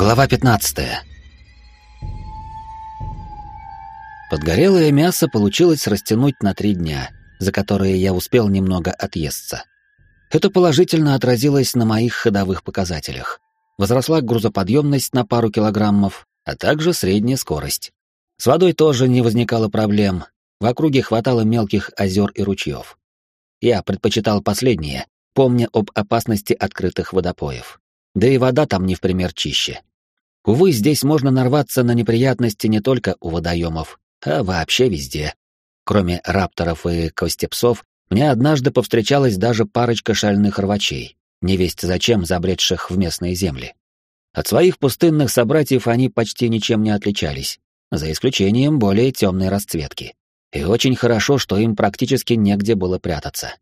Глава 15. Подгорелое мясо получилось растянуть на три дня, за которые я успел немного отъесться. Это положительно отразилось на моих ходовых показателях. Возросла грузоподъемность на пару килограммов, а также средняя скорость. С водой тоже не возникало проблем, в округе хватало мелких озер и ручьев. Я предпочитал последнее, помня об опасности открытых водопоев. Да и вода там не в пример чище. Увы, здесь можно нарваться на неприятности не только у водоемов, а вообще везде. Кроме рапторов и костепсов, мне однажды повстречалась даже парочка шальных рвачей, невесть зачем забредших в местные земли. От своих пустынных собратьев они почти ничем не отличались, за исключением более темной расцветки. И очень хорошо, что им практически негде было прятаться.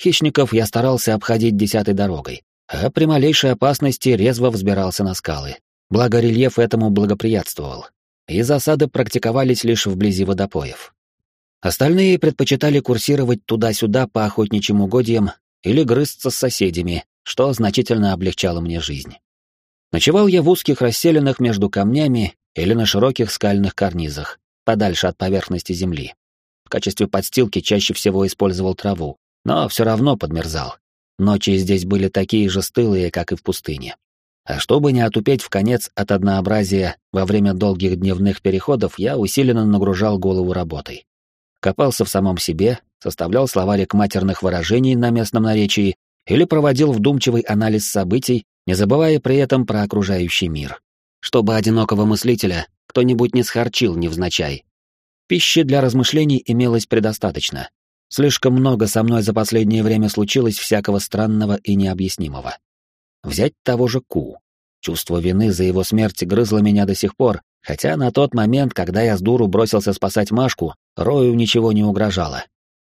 Хищников я старался обходить десятой дорогой, а при малейшей опасности резво взбирался на скалы. Благо рельеф этому благоприятствовал. И засады практиковались лишь вблизи водопоев. Остальные предпочитали курсировать туда-сюда по охотничьим угодьям или грызться с соседями, что значительно облегчало мне жизнь. Ночевал я в узких расселенных между камнями или на широких скальных карнизах, подальше от поверхности земли. В качестве подстилки чаще всего использовал траву, но все равно подмерзал. Ночи здесь были такие же стылые, как и в пустыне. А чтобы не отупеть в конец от однообразия во время долгих дневных переходов, я усиленно нагружал голову работой. Копался в самом себе, составлял словарик матерных выражений на местном наречии или проводил вдумчивый анализ событий, не забывая при этом про окружающий мир. Чтобы одинокого мыслителя кто-нибудь не схарчил невзначай. Пищи для размышлений имелось предостаточно, Слишком много со мной за последнее время случилось всякого странного и необъяснимого. Взять того же Ку. Чувство вины за его смерть грызло меня до сих пор, хотя на тот момент, когда я с дуру бросился спасать Машку, Рою ничего не угрожало.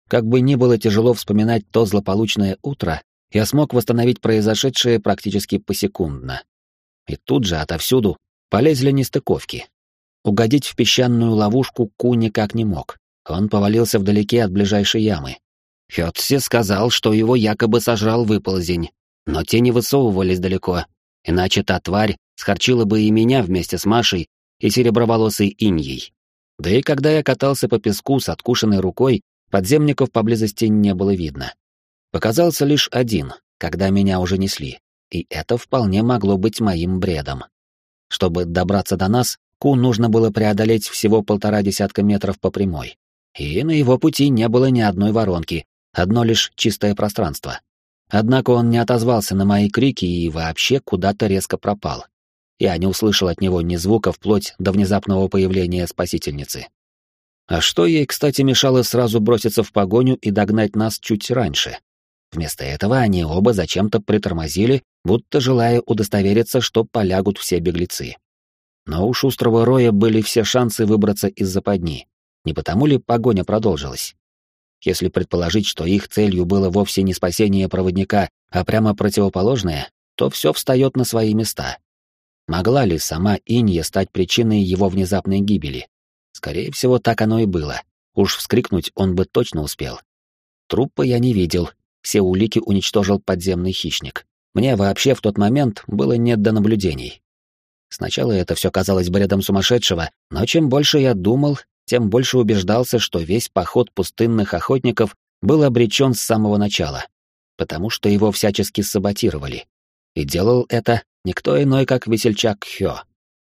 Как бы ни было тяжело вспоминать то злополучное утро, я смог восстановить произошедшее практически посекундно. И тут же отовсюду полезли нестыковки. Угодить в песчаную ловушку Ку никак не мог. Он повалился вдалеке от ближайшей ямы. Хётси сказал, что его якобы сожрал выползень, но те не высовывались далеко, иначе та тварь схорчила бы и меня вместе с Машей и сереброволосой иньей. Да и когда я катался по песку с откушенной рукой, подземников поблизости не было видно. Показался лишь один, когда меня уже несли, и это вполне могло быть моим бредом. Чтобы добраться до нас, Ку нужно было преодолеть всего полтора десятка метров по прямой и на его пути не было ни одной воронки, одно лишь чистое пространство. Однако он не отозвался на мои крики и вообще куда-то резко пропал. Я не услышал от него ни звука вплоть до внезапного появления спасительницы. А что ей, кстати, мешало сразу броситься в погоню и догнать нас чуть раньше? Вместо этого они оба зачем-то притормозили, будто желая удостовериться, что полягут все беглецы. Но у шустрого Роя были все шансы выбраться из западни, не потому ли погоня продолжилась? Если предположить, что их целью было вовсе не спасение проводника, а прямо противоположное, то все встает на свои места. Могла ли сама Инья стать причиной его внезапной гибели? Скорее всего, так оно и было. Уж вскрикнуть он бы точно успел. Трупа я не видел, все улики уничтожил подземный хищник. Мне вообще в тот момент было не до наблюдений. Сначала это все казалось бредом сумасшедшего, но чем больше я думал, тем больше убеждался, что весь поход пустынных охотников был обречен с самого начала, потому что его всячески саботировали. И делал это никто иной, как весельчак Хё.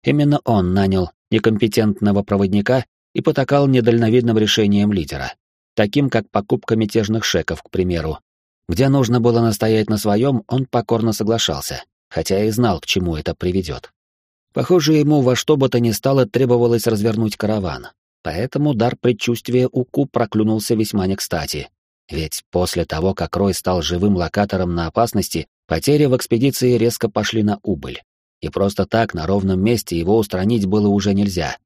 Именно он нанял некомпетентного проводника и потакал недальновидным решением лидера, таким как покупка мятежных шеков, к примеру. Где нужно было настоять на своем, он покорно соглашался, хотя и знал, к чему это приведет. Похоже, ему во что бы то ни стало требовалось развернуть караван, Поэтому дар предчувствия у Ку проклюнулся весьма не кстати. Ведь после того, как Рой стал живым локатором на опасности, потери в экспедиции резко пошли на убыль. И просто так на ровном месте его устранить было уже нельзя.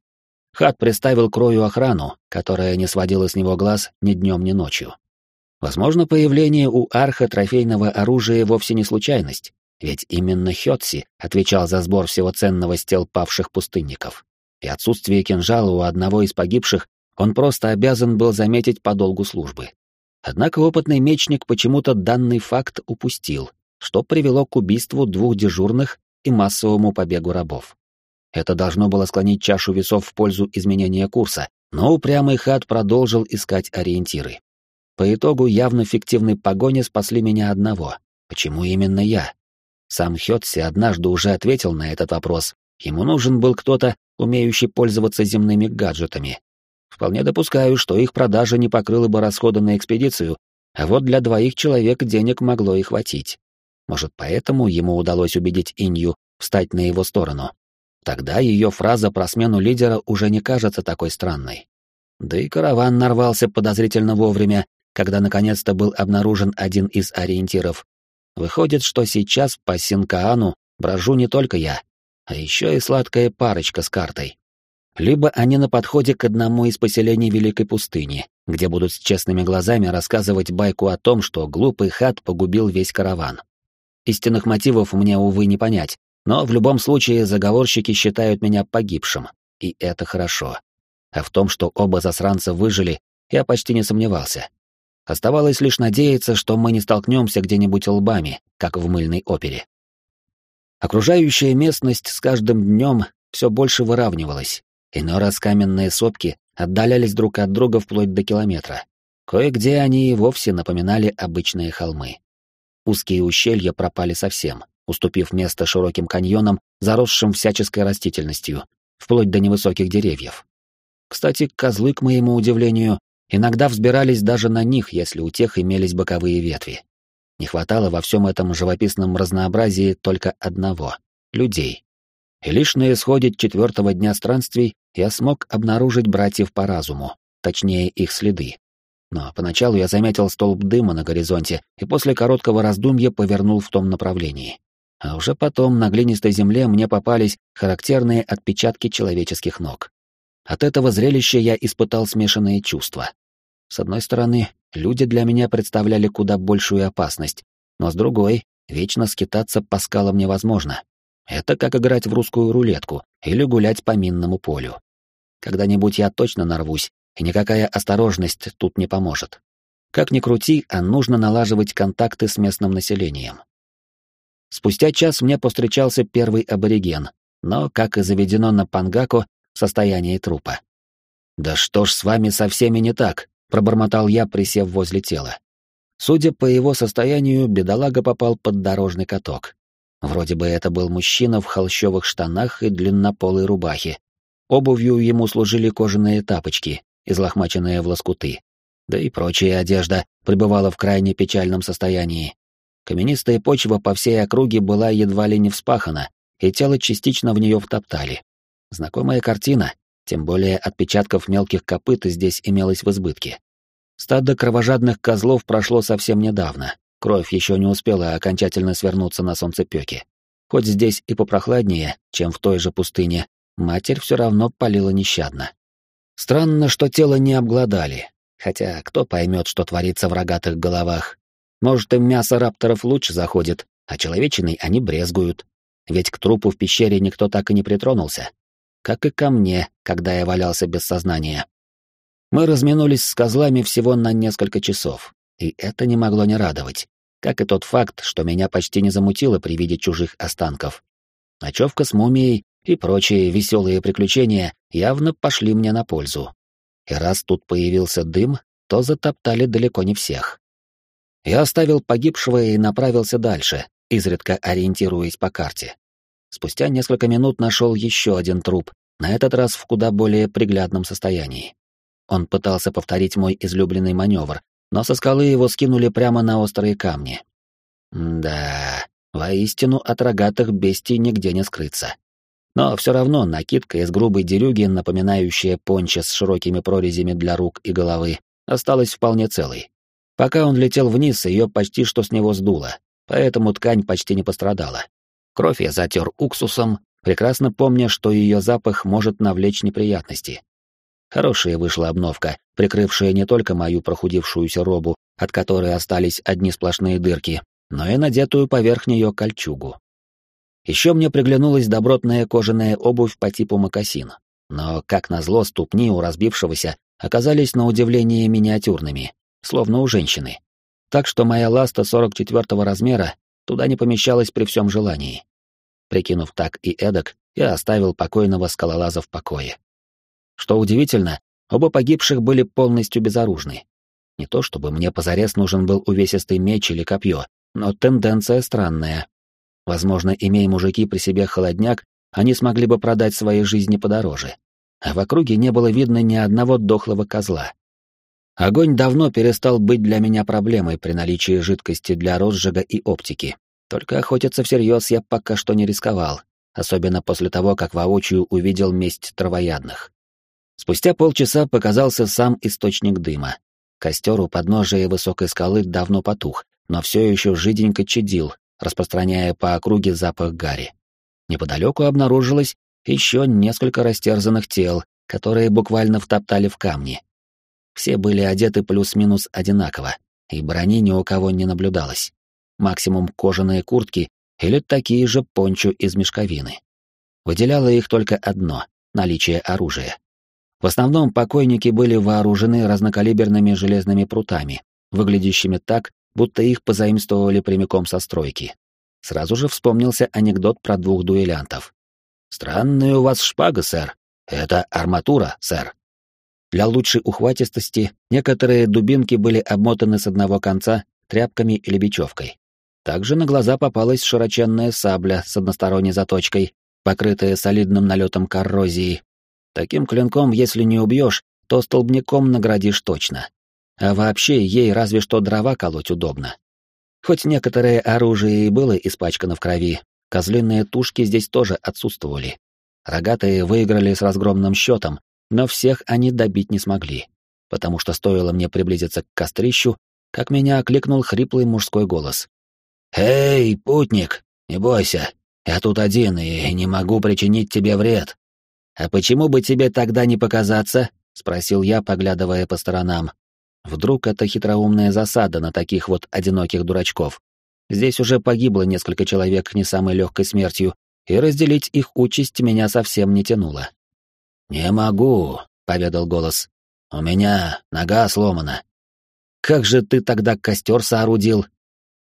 Хат приставил к Рою охрану, которая не сводила с него глаз ни днем, ни ночью. Возможно, появление у Арха трофейного оружия вовсе не случайность, ведь именно Хётси отвечал за сбор всего ценного с тел павших пустынников и отсутствие кинжала у одного из погибших он просто обязан был заметить по долгу службы. Однако опытный мечник почему-то данный факт упустил, что привело к убийству двух дежурных и массовому побегу рабов. Это должно было склонить чашу весов в пользу изменения курса, но упрямый хат продолжил искать ориентиры. По итогу явно фиктивной погони спасли меня одного. Почему именно я? Сам Хётси однажды уже ответил на этот вопрос. Ему нужен был кто-то, умеющий пользоваться земными гаджетами. Вполне допускаю, что их продажа не покрыла бы расходы на экспедицию, а вот для двоих человек денег могло и хватить. Может, поэтому ему удалось убедить Инью встать на его сторону. Тогда ее фраза про смену лидера уже не кажется такой странной. Да и караван нарвался подозрительно вовремя, когда наконец-то был обнаружен один из ориентиров. Выходит, что сейчас по Синкаану брожу не только я, а еще и сладкая парочка с картой. Либо они на подходе к одному из поселений Великой пустыни, где будут с честными глазами рассказывать байку о том, что глупый хат погубил весь караван. Истинных мотивов мне, увы, не понять, но в любом случае заговорщики считают меня погибшим, и это хорошо. А в том, что оба засранца выжили, я почти не сомневался. Оставалось лишь надеяться, что мы не столкнемся где-нибудь лбами, как в мыльной опере. Окружающая местность с каждым днем все больше выравнивалась. Иной раз каменные сопки отдалялись друг от друга вплоть до километра. Кое-где они и вовсе напоминали обычные холмы. Узкие ущелья пропали совсем, уступив место широким каньонам, заросшим всяческой растительностью, вплоть до невысоких деревьев. Кстати, козлы, к моему удивлению, иногда взбирались даже на них, если у тех имелись боковые ветви. Не хватало во всем этом живописном разнообразии только одного — людей. И лишь на исходе четвертого дня странствий я смог обнаружить братьев по разуму, точнее их следы. Но поначалу я заметил столб дыма на горизонте и после короткого раздумья повернул в том направлении. А уже потом на глинистой земле мне попались характерные отпечатки человеческих ног. От этого зрелища я испытал смешанные чувства. С одной стороны, люди для меня представляли куда большую опасность, но с другой, вечно скитаться по скалам невозможно. Это как играть в русскую рулетку или гулять по минному полю. Когда-нибудь я точно нарвусь, и никакая осторожность тут не поможет. Как ни крути, а нужно налаживать контакты с местным населением. Спустя час мне повстречался первый абориген, но, как и заведено на Пангаку, в состоянии трупа. «Да что ж с вами со всеми не так?» — пробормотал я, присев возле тела. Судя по его состоянию, бедолага попал под дорожный каток. Вроде бы это был мужчина в холщовых штанах и длиннополой рубахе. Обувью ему служили кожаные тапочки, излохмаченные в лоскуты. Да и прочая одежда пребывала в крайне печальном состоянии. Каменистая почва по всей округе была едва ли не вспахана, и тело частично в нее втоптали. Знакомая картина, тем более отпечатков мелких копыт здесь имелось в избытке. Стадо кровожадных козлов прошло совсем недавно, кровь еще не успела окончательно свернуться на солнцепёке. Хоть здесь и попрохладнее, чем в той же пустыне, матерь все равно палила нещадно. Странно, что тело не обглодали, хотя кто поймет, что творится в рогатых головах. Может, им мясо рапторов лучше заходит, а человечиной они брезгуют. Ведь к трупу в пещере никто так и не притронулся. Как и ко мне, когда я валялся без сознания. Мы разминулись с козлами всего на несколько часов, и это не могло не радовать. Как и тот факт, что меня почти не замутило при виде чужих останков. Ночевка с мумией и прочие веселые приключения явно пошли мне на пользу. И раз тут появился дым, то затоптали далеко не всех. Я оставил погибшего и направился дальше, изредка ориентируясь по карте. Спустя несколько минут нашел еще один труп, на этот раз в куда более приглядном состоянии. Он пытался повторить мой излюбленный маневр, но со скалы его скинули прямо на острые камни. Да, воистину от рогатых бестий нигде не скрыться. Но все равно накидка из грубой дерюги, напоминающая понча с широкими прорезями для рук и головы, осталась вполне целой. Пока он летел вниз, ее почти что с него сдуло, поэтому ткань почти не пострадала. Кровь я затер уксусом, прекрасно помня, что ее запах может навлечь неприятности. Хорошая вышла обновка, прикрывшая не только мою прохудившуюся робу, от которой остались одни сплошные дырки, но и надетую поверх нее кольчугу. Еще мне приглянулась добротная кожаная обувь по типу мокасин. Но, как назло, ступни у разбившегося оказались на удивление миниатюрными, словно у женщины. Так что моя ласта 44-го размера туда не помещалась при всем желании. Прикинув так и эдак, я оставил покойного скалолаза в покое. Что удивительно, оба погибших были полностью безоружны. Не то чтобы мне позарез нужен был увесистый меч или копье, но тенденция странная. Возможно, имея мужики при себе холодняк, они смогли бы продать свои жизни подороже. А в округе не было видно ни одного дохлого козла. Огонь давно перестал быть для меня проблемой при наличии жидкости для розжига и оптики. Только охотиться всерьез я пока что не рисковал, особенно после того, как воочию увидел месть травоядных. Спустя полчаса показался сам источник дыма. Костер у подножия высокой скалы давно потух, но все еще жиденько чадил, распространяя по округе запах гари. Неподалеку обнаружилось еще несколько растерзанных тел, которые буквально втоптали в камни. Все были одеты плюс-минус одинаково, и брони ни у кого не наблюдалось. Максимум кожаные куртки или такие же пончо из мешковины. Выделяло их только одно — наличие оружия. В основном покойники были вооружены разнокалиберными железными прутами, выглядящими так, будто их позаимствовали прямиком со стройки. Сразу же вспомнился анекдот про двух дуэлянтов. «Странная у вас шпага, сэр. Это арматура, сэр». Для лучшей ухватистости некоторые дубинки были обмотаны с одного конца тряпками или бечевкой. Также на глаза попалась широченная сабля с односторонней заточкой, покрытая солидным налетом коррозии, Таким клинком, если не убьешь, то столбняком наградишь точно. А вообще, ей разве что дрова колоть удобно. Хоть некоторое оружие и было испачкано в крови, козлиные тушки здесь тоже отсутствовали. Рогатые выиграли с разгромным счетом, но всех они добить не смогли, потому что стоило мне приблизиться к кострищу, как меня окликнул хриплый мужской голос. «Эй, путник, не бойся, я тут один и не могу причинить тебе вред. «А почему бы тебе тогда не показаться?» — спросил я, поглядывая по сторонам. «Вдруг это хитроумная засада на таких вот одиноких дурачков? Здесь уже погибло несколько человек не самой легкой смертью, и разделить их участь меня совсем не тянуло». «Не могу», — поведал голос. «У меня нога сломана». «Как же ты тогда костер соорудил?»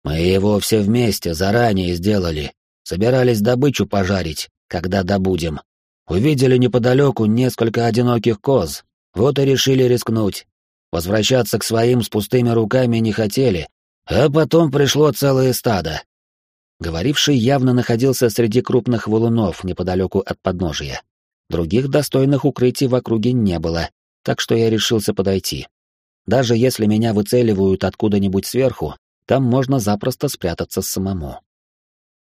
«Мы его все вместе заранее сделали. Собирались добычу пожарить, когда добудем. Увидели неподалеку несколько одиноких коз, вот и решили рискнуть. Возвращаться к своим с пустыми руками не хотели, а потом пришло целое стадо. Говоривший явно находился среди крупных валунов неподалеку от подножия. Других достойных укрытий в округе не было, так что я решился подойти. Даже если меня выцеливают откуда-нибудь сверху, там можно запросто спрятаться самому.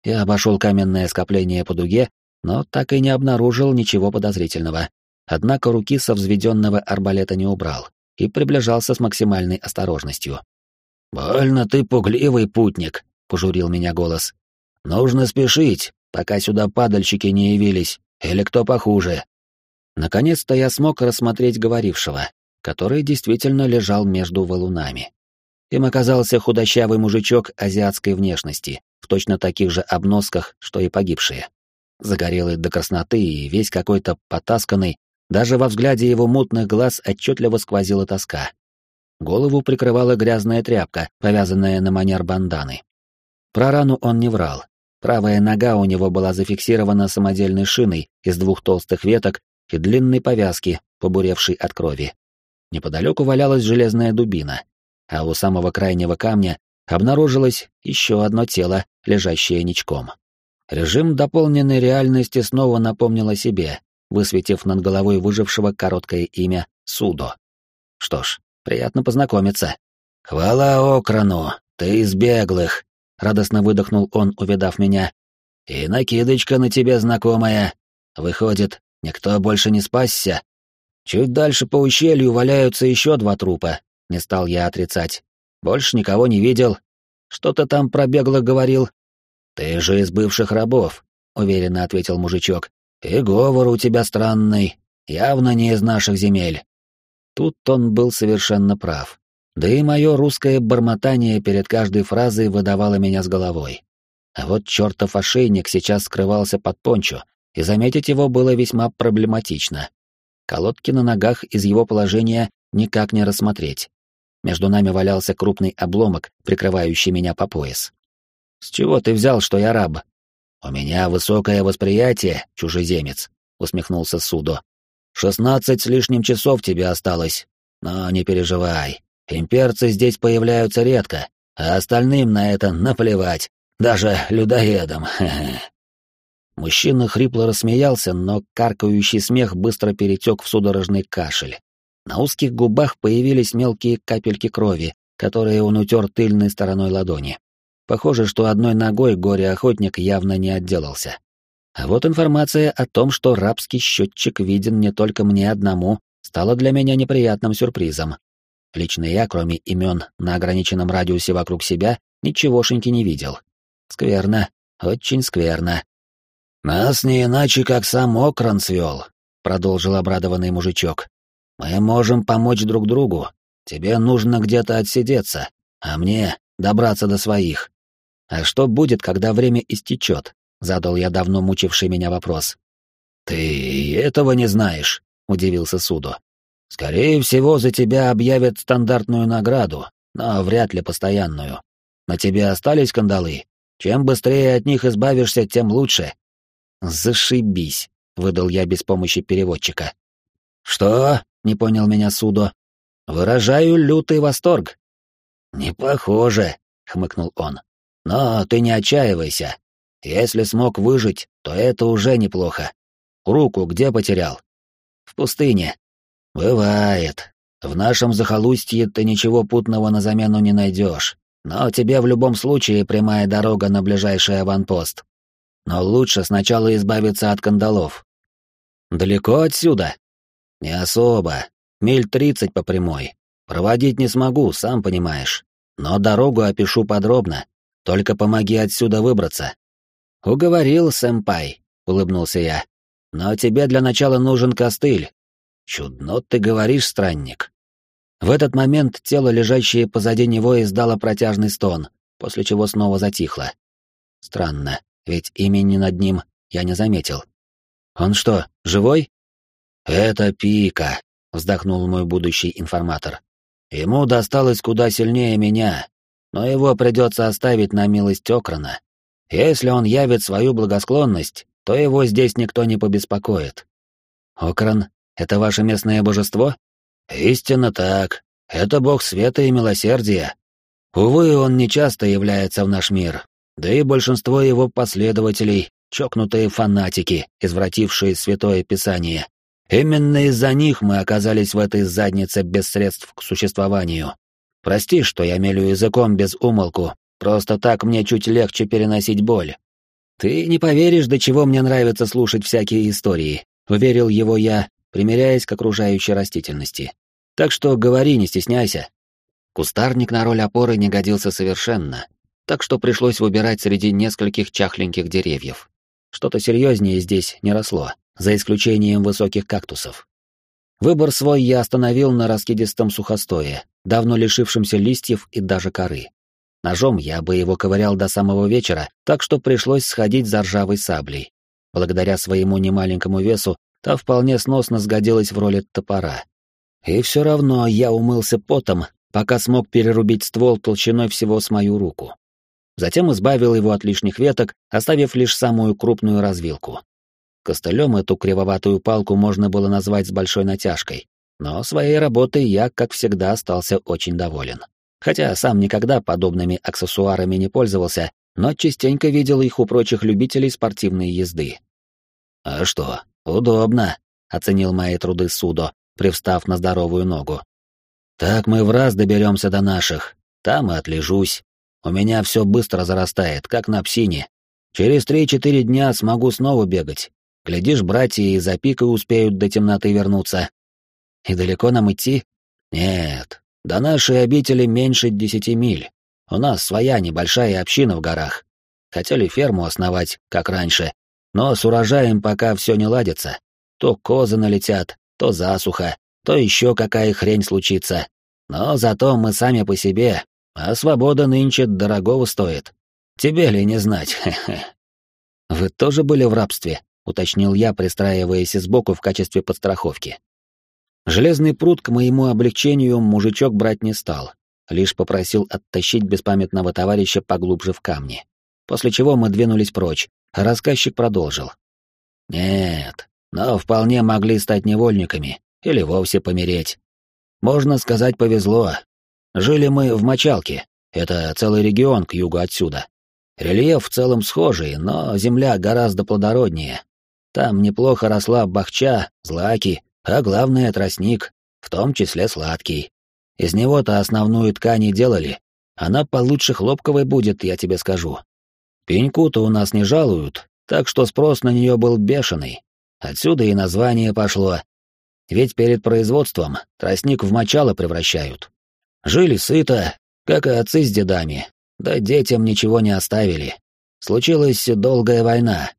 Я обошел каменное скопление по дуге но так и не обнаружил ничего подозрительного. Однако руки со взведенного арбалета не убрал и приближался с максимальной осторожностью. «Больно ты пугливый путник», — пожурил меня голос. «Нужно спешить, пока сюда падальщики не явились, или кто похуже». Наконец-то я смог рассмотреть говорившего, который действительно лежал между валунами. Им оказался худощавый мужичок азиатской внешности, в точно таких же обносках, что и погибшие загорелый до красноты и весь какой-то потасканный, даже во взгляде его мутных глаз отчетливо сквозила тоска. Голову прикрывала грязная тряпка, повязанная на манер банданы. Про рану он не врал. Правая нога у него была зафиксирована самодельной шиной из двух толстых веток и длинной повязки, побуревшей от крови. Неподалеку валялась железная дубина, а у самого крайнего камня обнаружилось еще одно тело, лежащее ничком. Режим дополненной реальности снова напомнил о себе, высветив над головой выжившего короткое имя Судо. Что ж, приятно познакомиться. «Хвала Окрану, ты из беглых!» — радостно выдохнул он, увидав меня. «И накидочка на тебе знакомая. Выходит, никто больше не спасся. Чуть дальше по ущелью валяются еще два трупа, не стал я отрицать. Больше никого не видел. Что то там про беглых говорил, «Ты же из бывших рабов», — уверенно ответил мужичок. «И говор у тебя странный, явно не из наших земель». Тут он был совершенно прав. Да и мое русское бормотание перед каждой фразой выдавало меня с головой. А вот чертов ошейник сейчас скрывался под пончо, и заметить его было весьма проблематично. Колодки на ногах из его положения никак не рассмотреть. Между нами валялся крупный обломок, прикрывающий меня по пояс. «С чего ты взял, что я раб?» У меня высокое восприятие, чужеземец, усмехнулся Судо. Шестнадцать с лишним часов тебе осталось. Но не переживай. Имперцы здесь появляются редко, а остальным на это наплевать. Даже людоедам. Мужчина хрипло рассмеялся, но каркающий смех быстро перетек в судорожный кашель. На узких губах появились мелкие капельки крови, которые он утер тыльной стороной ладони. Похоже, что одной ногой горе-охотник явно не отделался. А вот информация о том, что рабский счетчик виден не только мне одному, стала для меня неприятным сюрпризом. Лично я, кроме имен на ограниченном радиусе вокруг себя, ничегошеньки не видел. Скверно, очень скверно. «Нас не иначе, как сам Окран свел», — продолжил обрадованный мужичок. «Мы можем помочь друг другу. Тебе нужно где-то отсидеться, а мне добраться до своих. А что будет, когда время истечет?» — задал я давно мучивший меня вопрос. «Ты этого не знаешь», — удивился Судо. «Скорее всего, за тебя объявят стандартную награду, но вряд ли постоянную. На тебе остались кандалы? Чем быстрее от них избавишься, тем лучше». «Зашибись», — выдал я без помощи переводчика. «Что?» — не понял меня Судо. «Выражаю лютый восторг». «Не похоже», — хмыкнул он. «Но ты не отчаивайся. Если смог выжить, то это уже неплохо. Руку где потерял?» «В пустыне». «Бывает. В нашем захолустье ты ничего путного на замену не найдешь. Но тебе в любом случае прямая дорога на ближайший аванпост. Но лучше сначала избавиться от кандалов. Далеко отсюда? Не особо. Миль тридцать по прямой. Проводить не смогу, сам понимаешь. Но дорогу опишу подробно. Только помоги отсюда выбраться. Уговорил, сэмпай, улыбнулся я. Но тебе для начала нужен костыль. Чудно ты говоришь, странник. В этот момент тело, лежащее позади него, издало протяжный стон, после чего снова затихло. Странно ведь имени над ним я не заметил. Он что, живой? Это Пика, вздохнул мой будущий информатор. Ему досталось куда сильнее меня, но его придется оставить на милость Окрана. Если он явит свою благосклонность, то его здесь никто не побеспокоит. Окран — это ваше местное божество? Истинно так. Это бог света и милосердия. Увы, он нечасто является в наш мир, да и большинство его последователей — чокнутые фанатики, извратившие Святое Писание. Именно из-за них мы оказались в этой заднице без средств к существованию. Прости, что я мелю языком без умолку, просто так мне чуть легче переносить боль. Ты не поверишь, до чего мне нравится слушать всякие истории, уверил его я, примиряясь к окружающей растительности. Так что говори, не стесняйся. Кустарник на роль опоры не годился совершенно, так что пришлось выбирать среди нескольких чахленьких деревьев. Что-то серьезнее здесь не росло, за исключением высоких кактусов. Выбор свой я остановил на раскидистом сухостое, давно лишившемся листьев и даже коры. Ножом я бы его ковырял до самого вечера, так что пришлось сходить за ржавой саблей. Благодаря своему немаленькому весу, та вполне сносно сгодилась в роли топора. И все равно я умылся потом, пока смог перерубить ствол толщиной всего с мою руку. Затем избавил его от лишних веток, оставив лишь самую крупную развилку. Костылем эту кривоватую палку можно было назвать с большой натяжкой, но своей работой я, как всегда, остался очень доволен. Хотя сам никогда подобными аксессуарами не пользовался, но частенько видел их у прочих любителей спортивной езды. «А что, удобно», — оценил мои труды Судо, привстав на здоровую ногу. «Так мы в раз доберемся до наших, там и отлежусь, у меня все быстро зарастает, как на псине. Через три-четыре дня смогу снова бегать. Глядишь, братья и за пикой успеют до темноты вернуться. И далеко нам идти? Нет, до нашей обители меньше десяти миль. У нас своя небольшая община в горах. Хотели ферму основать, как раньше, но с урожаем пока все не ладится. То козы налетят, то засуха, то еще какая хрень случится. Но зато мы сами по себе, а свобода нынче дорогого стоит. Тебе ли не знать, хе-хе. Вы тоже были в рабстве, уточнил я, пристраиваясь сбоку в качестве подстраховки. Железный пруд к моему облегчению мужичок брать не стал, лишь попросил оттащить беспамятного товарища поглубже в камни. После чего мы двинулись прочь, рассказчик продолжил. Нет, но вполне могли стать невольниками или вовсе помереть. Можно сказать, повезло. Жили мы в Мочалке, это целый регион к югу отсюда. Рельеф в целом схожий, но земля гораздо плодороднее. Там неплохо росла бахча, злаки, а главное — тростник, в том числе сладкий. Из него-то основную ткань и делали. Она получше хлопковой будет, я тебе скажу. Пеньку-то у нас не жалуют, так что спрос на нее был бешеный. Отсюда и название пошло. Ведь перед производством тростник в мочало превращают. Жили сыто, как и отцы с дедами, да детям ничего не оставили. Случилась долгая война.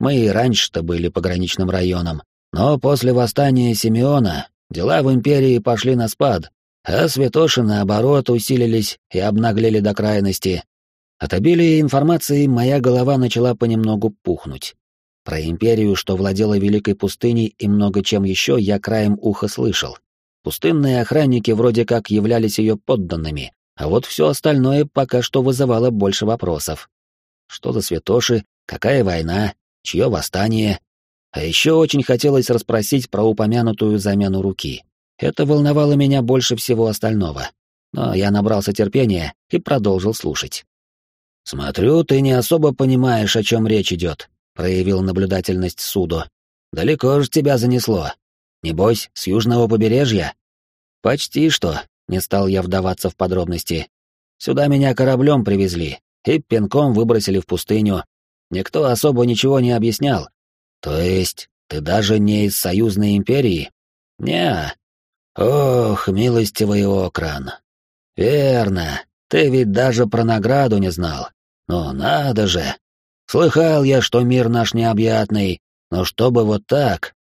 Мы и раньше-то были пограничным районом, но после восстания Симеона дела в империи пошли на спад, а святоши, наоборот, усилились и обнаглели до крайности. От обилия информации моя голова начала понемногу пухнуть. Про империю, что владела Великой пустыней и много чем еще, я краем уха слышал. Пустынные охранники вроде как являлись ее подданными, а вот все остальное пока что вызывало больше вопросов. Что за святоши, какая война, чье восстание? А еще очень хотелось расспросить про упомянутую замену руки. Это волновало меня больше всего остального. Но я набрался терпения и продолжил слушать. «Смотрю, ты не особо понимаешь, о чем речь идет», — проявил наблюдательность Суду. «Далеко же тебя занесло. Небось, с южного побережья?» «Почти что», не стал я вдаваться в подробности. Сюда меня кораблем привезли и пинком выбросили в пустыню. Никто особо ничего не объяснял. То есть, ты даже не из союзной империи? Не. Ох, милостивый окран. Верно. Ты ведь даже про награду не знал. Ну, надо же. Слыхал я, что мир наш необъятный, но чтобы вот так...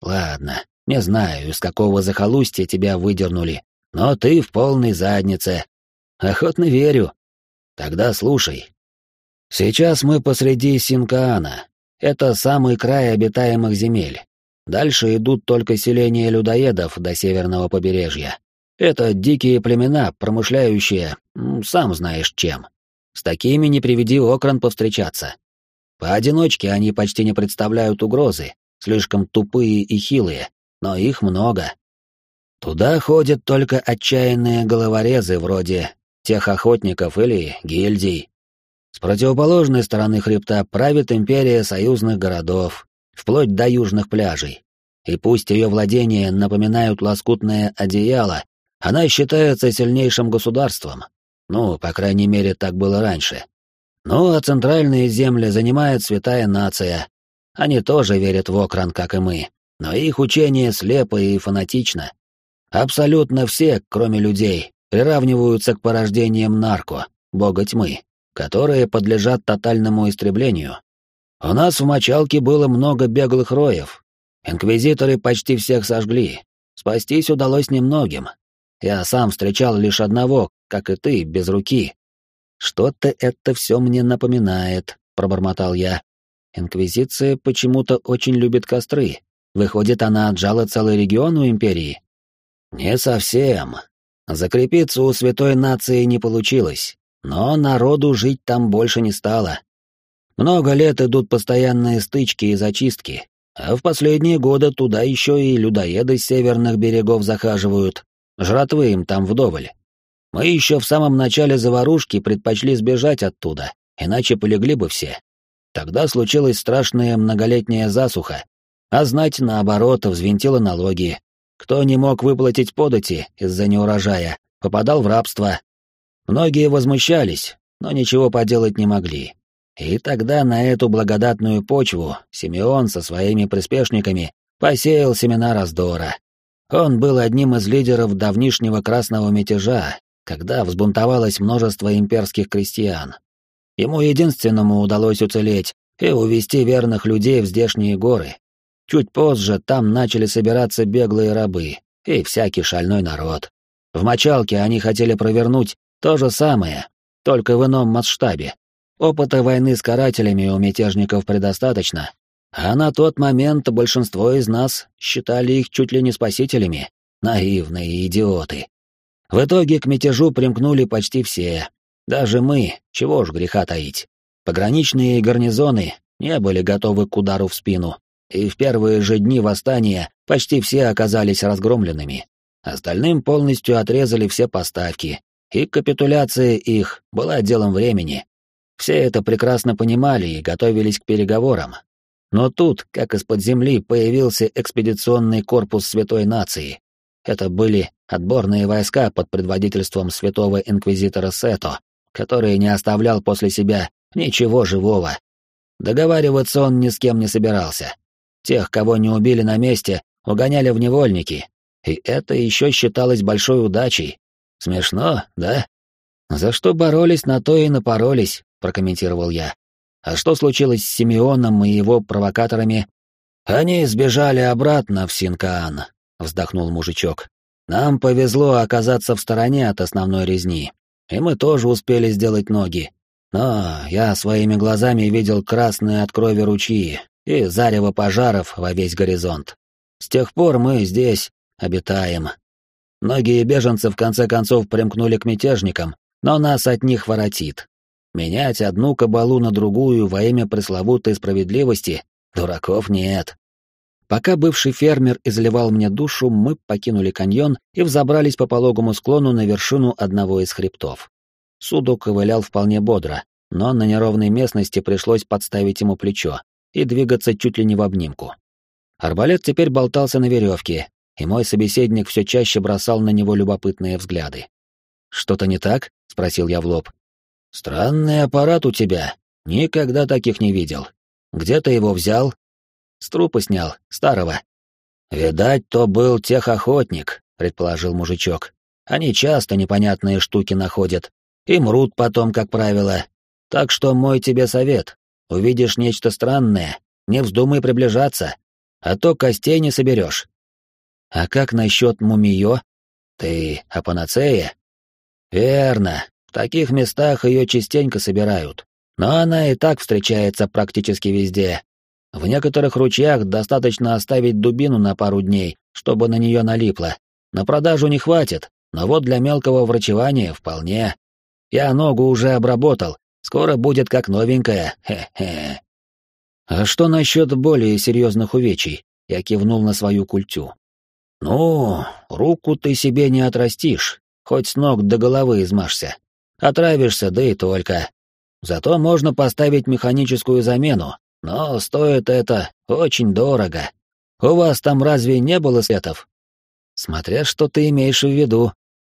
Ладно, не знаю, из какого захолустья тебя выдернули, но ты в полной заднице. Охотно верю. Тогда слушай. Сейчас мы посреди Синкаана. Это самый край обитаемых земель. Дальше идут только селения людоедов до северного побережья. Это дикие племена, промышляющие, сам знаешь чем. С такими не приведи окран повстречаться. Поодиночке они почти не представляют угрозы, слишком тупые и хилые, но их много. Туда ходят только отчаянные головорезы вроде тех охотников или гильдий. С противоположной стороны хребта правит империя союзных городов, вплоть до южных пляжей. И пусть ее владения напоминают лоскутное одеяло, она считается сильнейшим государством. Ну, по крайней мере, так было раньше. Ну, а центральные земли занимает святая нация. Они тоже верят в Окран, как и мы, но их учение слепо и фанатично. Абсолютно все, кроме людей, приравниваются к порождениям нарко, бога тьмы, которые подлежат тотальному истреблению. У нас в мочалке было много беглых роев. Инквизиторы почти всех сожгли. Спастись удалось немногим. Я сам встречал лишь одного, как и ты, без руки. Что-то это все мне напоминает, пробормотал я. Инквизиция почему-то очень любит костры. Выходит, она отжала целый регион у империи. Не совсем. Закрепиться у святой нации не получилось, но народу жить там больше не стало. Много лет идут постоянные стычки и зачистки, а в последние годы туда еще и людоеды с северных берегов захаживают. Жратвы им там вдоволь. Мы еще в самом начале заварушки предпочли сбежать оттуда, иначе полегли бы все. Тогда случилась страшная многолетняя засуха, а знать, наоборот, взвинтила налоги, кто не мог выплатить подати из-за неурожая, попадал в рабство. Многие возмущались, но ничего поделать не могли. И тогда на эту благодатную почву Симеон со своими приспешниками посеял семена раздора. Он был одним из лидеров давнишнего красного мятежа, когда взбунтовалось множество имперских крестьян. Ему единственному удалось уцелеть и увести верных людей в здешние горы, Чуть позже там начали собираться беглые рабы и всякий шальной народ. В мочалке они хотели провернуть то же самое, только в ином масштабе. Опыта войны с карателями у мятежников предостаточно, а на тот момент большинство из нас считали их чуть ли не спасителями. Наивные идиоты. В итоге к мятежу примкнули почти все. Даже мы, чего ж греха таить. Пограничные гарнизоны не были готовы к удару в спину, и в первые же дни восстания почти все оказались разгромленными. Остальным полностью отрезали все поставки, и капитуляция их была делом времени. Все это прекрасно понимали и готовились к переговорам. Но тут, как из-под земли, появился экспедиционный корпус Святой Нации. Это были отборные войска под предводительством святого инквизитора Сето, который не оставлял после себя ничего живого. Договариваться он ни с кем не собирался. Тех, кого не убили на месте, угоняли в невольники. И это еще считалось большой удачей. Смешно, да? За что боролись, на то и напоролись, прокомментировал я. А что случилось с Симеоном и его провокаторами? Они сбежали обратно в Синкаан, вздохнул мужичок. Нам повезло оказаться в стороне от основной резни, и мы тоже успели сделать ноги. Но я своими глазами видел красные от крови ручьи и зарево пожаров во весь горизонт. С тех пор мы здесь обитаем. Многие беженцы в конце концов примкнули к мятежникам, но нас от них воротит. Менять одну кабалу на другую во имя пресловутой справедливости дураков нет. Пока бывший фермер изливал мне душу, мы покинули каньон и взобрались по пологому склону на вершину одного из хребтов. Судо ковылял вполне бодро, но на неровной местности пришлось подставить ему плечо и двигаться чуть ли не в обнимку. Арбалет теперь болтался на веревке, и мой собеседник все чаще бросал на него любопытные взгляды. «Что-то не так?» — спросил я в лоб. «Странный аппарат у тебя. Никогда таких не видел. Где ты его взял?» «С трупа снял, старого». «Видать, то был техохотник», — предположил мужичок. «Они часто непонятные штуки находят. И мрут потом, как правило. Так что мой тебе совет. Увидишь нечто странное, не вздумай приближаться, а то костей не соберешь. А как насчет мумиё? Ты о панацее? Верно, таких местах ее частенько собирают, но она и так встречается практически везде. В некоторых ручьях достаточно оставить дубину на пару дней, чтобы на нее налипло. На продажу не хватит, но вот для мелкого врачевания вполне. Я ногу уже обработал, скоро будет как новенькая, хе-хе. А что насчет более серьезных увечий? Я кивнул на свою культю. Ну, руку ты себе не отрастишь, хоть с ног до головы измашься. Отравишься, да и только. Зато можно поставить механическую замену, но стоит это очень дорого. У вас там разве не было светов? Смотря что ты имеешь в виду.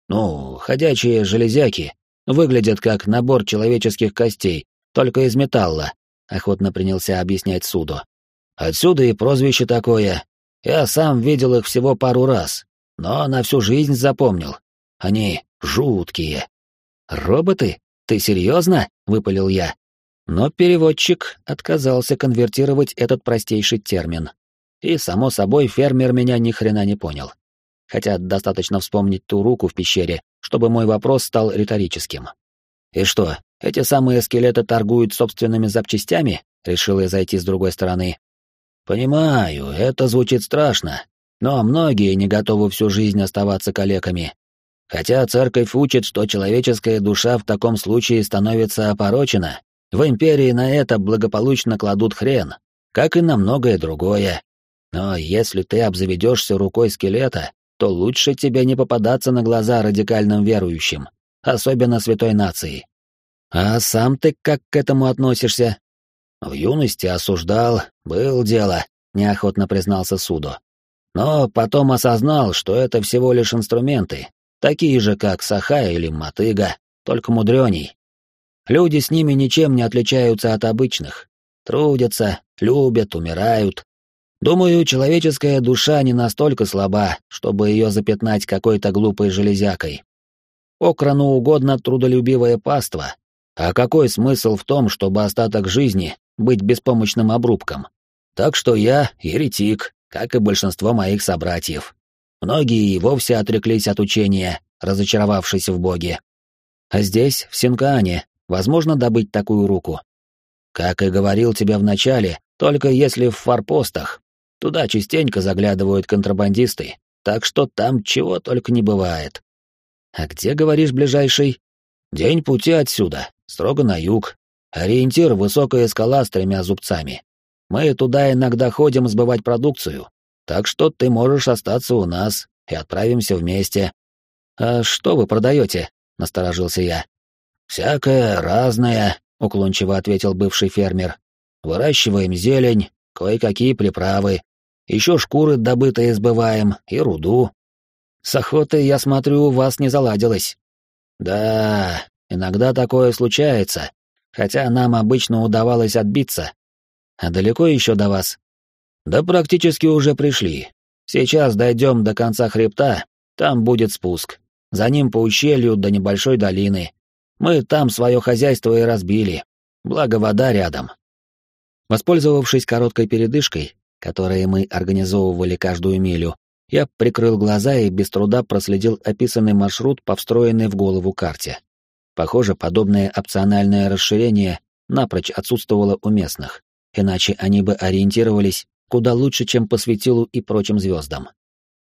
Ну, ходячие железяки, Выглядят как набор человеческих костей, только из металла», — охотно принялся объяснять Судо. «Отсюда и прозвище такое. Я сам видел их всего пару раз, но на всю жизнь запомнил. Они жуткие». «Роботы? Ты серьезно?» — выпалил я. Но переводчик отказался конвертировать этот простейший термин. И, само собой, фермер меня ни хрена не понял хотя достаточно вспомнить ту руку в пещере, чтобы мой вопрос стал риторическим. «И что, эти самые скелеты торгуют собственными запчастями?» — решил я зайти с другой стороны. «Понимаю, это звучит страшно, но многие не готовы всю жизнь оставаться калеками. Хотя церковь учит, что человеческая душа в таком случае становится опорочена, в империи на это благополучно кладут хрен, как и на многое другое. Но если ты обзаведешься рукой скелета, то лучше тебе не попадаться на глаза радикальным верующим, особенно святой нации. А сам ты как к этому относишься? В юности осуждал, был дело, неохотно признался Судо. Но потом осознал, что это всего лишь инструменты, такие же, как саха или мотыга, только мудреней. Люди с ними ничем не отличаются от обычных. Трудятся, любят, умирают, Думаю, человеческая душа не настолько слаба, чтобы ее запятнать какой-то глупой железякой. Окрану угодно трудолюбивое паство. А какой смысл в том, чтобы остаток жизни быть беспомощным обрубком? Так что я еретик, как и большинство моих собратьев. Многие и вовсе отреклись от учения, разочаровавшись в Боге. А здесь, в Синкаане, возможно добыть такую руку. Как и говорил тебе вначале, только если в форпостах, Туда частенько заглядывают контрабандисты, так что там чего только не бывает. А где, говоришь, ближайший? День пути отсюда, строго на юг. Ориентир — высокая скала с тремя зубцами. Мы туда иногда ходим сбывать продукцию, так что ты можешь остаться у нас и отправимся вместе. А что вы продаете? насторожился я. Всякое разное, уклончиво ответил бывший фермер. Выращиваем зелень, кое-какие приправы, еще шкуры добытые сбываем и руду. С охотой, я смотрю, у вас не заладилось. Да, иногда такое случается, хотя нам обычно удавалось отбиться. А далеко еще до вас? Да практически уже пришли. Сейчас дойдем до конца хребта, там будет спуск. За ним по ущелью до небольшой долины. Мы там свое хозяйство и разбили. Благо вода рядом. Воспользовавшись короткой передышкой, которые мы организовывали каждую милю, я прикрыл глаза и без труда проследил описанный маршрут по встроенной в голову карте. Похоже, подобное опциональное расширение напрочь отсутствовало у местных, иначе они бы ориентировались куда лучше, чем по светилу и прочим звездам.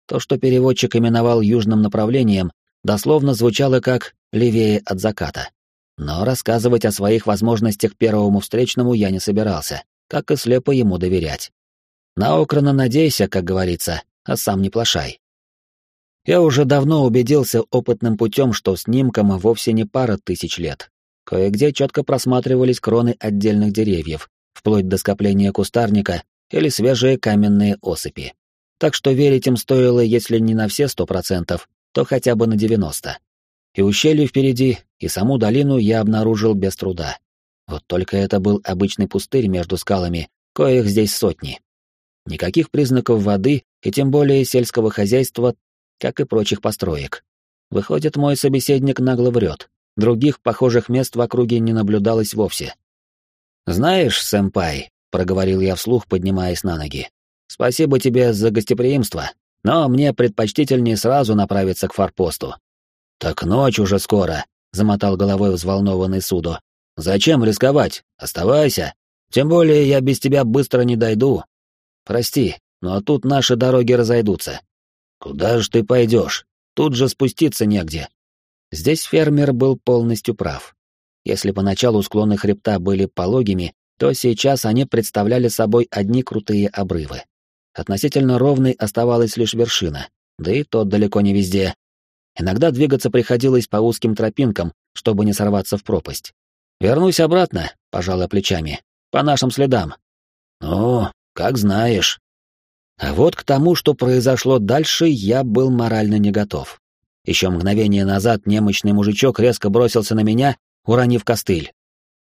То, что переводчик именовал южным направлением, дословно звучало как «левее от заката». Но рассказывать о своих возможностях первому встречному я не собирался, как и слепо ему доверять. На окрона надейся, как говорится, а сам не плашай. Я уже давно убедился опытным путем, что снимкам вовсе не пара тысяч лет. Кое-где четко просматривались кроны отдельных деревьев, вплоть до скопления кустарника или свежие каменные осыпи. Так что верить им стоило, если не на все сто процентов, то хотя бы на девяносто. И ущелье впереди, и саму долину я обнаружил без труда. Вот только это был обычный пустырь между скалами, коих здесь сотни. Никаких признаков воды и тем более сельского хозяйства, как и прочих построек. Выходит, мой собеседник нагло врет. Других похожих мест в округе не наблюдалось вовсе. «Знаешь, сэмпай», — проговорил я вслух, поднимаясь на ноги, — «спасибо тебе за гостеприимство, но мне предпочтительнее сразу направиться к форпосту». «Так ночь уже скоро», — замотал головой взволнованный Судо. «Зачем рисковать? Оставайся. Тем более я без тебя быстро не дойду. Прости, но тут наши дороги разойдутся. Куда же ты пойдешь? Тут же спуститься негде. Здесь фермер был полностью прав. Если поначалу склоны хребта были пологими, то сейчас они представляли собой одни крутые обрывы. Относительно ровной оставалась лишь вершина, да и то далеко не везде. Иногда двигаться приходилось по узким тропинкам, чтобы не сорваться в пропасть. «Вернусь обратно», — пожалуй плечами, — «по нашим следам». «Ну, как знаешь. А вот к тому, что произошло дальше, я был морально не готов. Еще мгновение назад немощный мужичок резко бросился на меня, уронив костыль.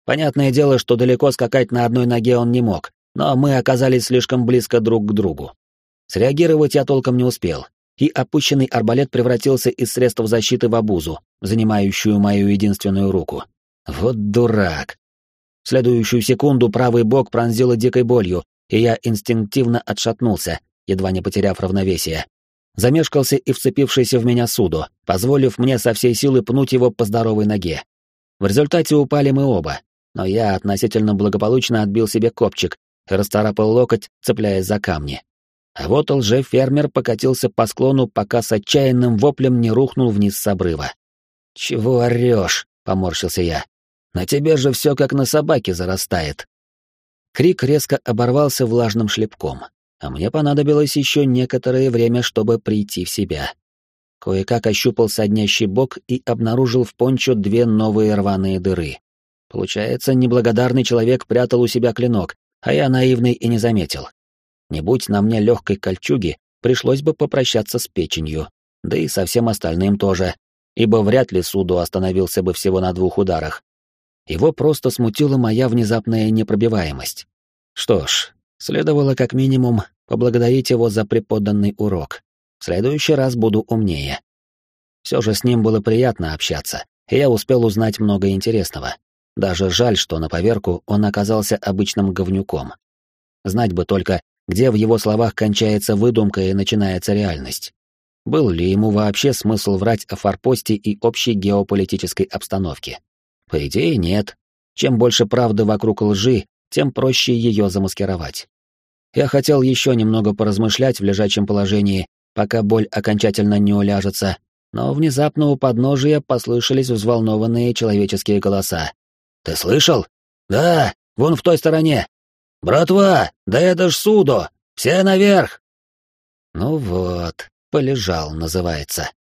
Понятное дело, что далеко скакать на одной ноге он не мог, но мы оказались слишком близко друг к другу. Среагировать я толком не успел, и опущенный арбалет превратился из средств защиты в обузу, занимающую мою единственную руку. Вот дурак. В следующую секунду правый бок пронзило дикой болью, и я инстинктивно отшатнулся, едва не потеряв равновесие. Замешкался и вцепившийся в меня Судо, позволив мне со всей силы пнуть его по здоровой ноге. В результате упали мы оба, но я относительно благополучно отбил себе копчик и расцарапал локоть, цепляясь за камни. А вот лже-фермер покатился по склону, пока с отчаянным воплем не рухнул вниз с обрыва. «Чего орешь?» — поморщился я. «На тебе же все как на собаке зарастает». Крик резко оборвался влажным шлепком, а мне понадобилось еще некоторое время, чтобы прийти в себя. Кое-как ощупал соднящий бок и обнаружил в пончо две новые рваные дыры. Получается, неблагодарный человек прятал у себя клинок, а я наивный и не заметил. Не будь на мне легкой кольчуги, пришлось бы попрощаться с печенью, да и со всем остальным тоже, ибо вряд ли суду остановился бы всего на двух ударах, его просто смутила моя внезапная непробиваемость. Что ж, следовало как минимум поблагодарить его за преподанный урок. В следующий раз буду умнее. Все же с ним было приятно общаться, и я успел узнать много интересного. Даже жаль, что на поверку он оказался обычным говнюком. Знать бы только, где в его словах кончается выдумка и начинается реальность. Был ли ему вообще смысл врать о форпосте и общей геополитической обстановке? По идее, нет. Чем больше правды вокруг лжи, тем проще ее замаскировать. Я хотел еще немного поразмышлять в лежачем положении, пока боль окончательно не уляжется, но внезапно у подножия послышались взволнованные человеческие голоса. «Ты слышал? Да, вон в той стороне. Братва, да это ж судо! Все наверх!» Ну вот, полежал, называется.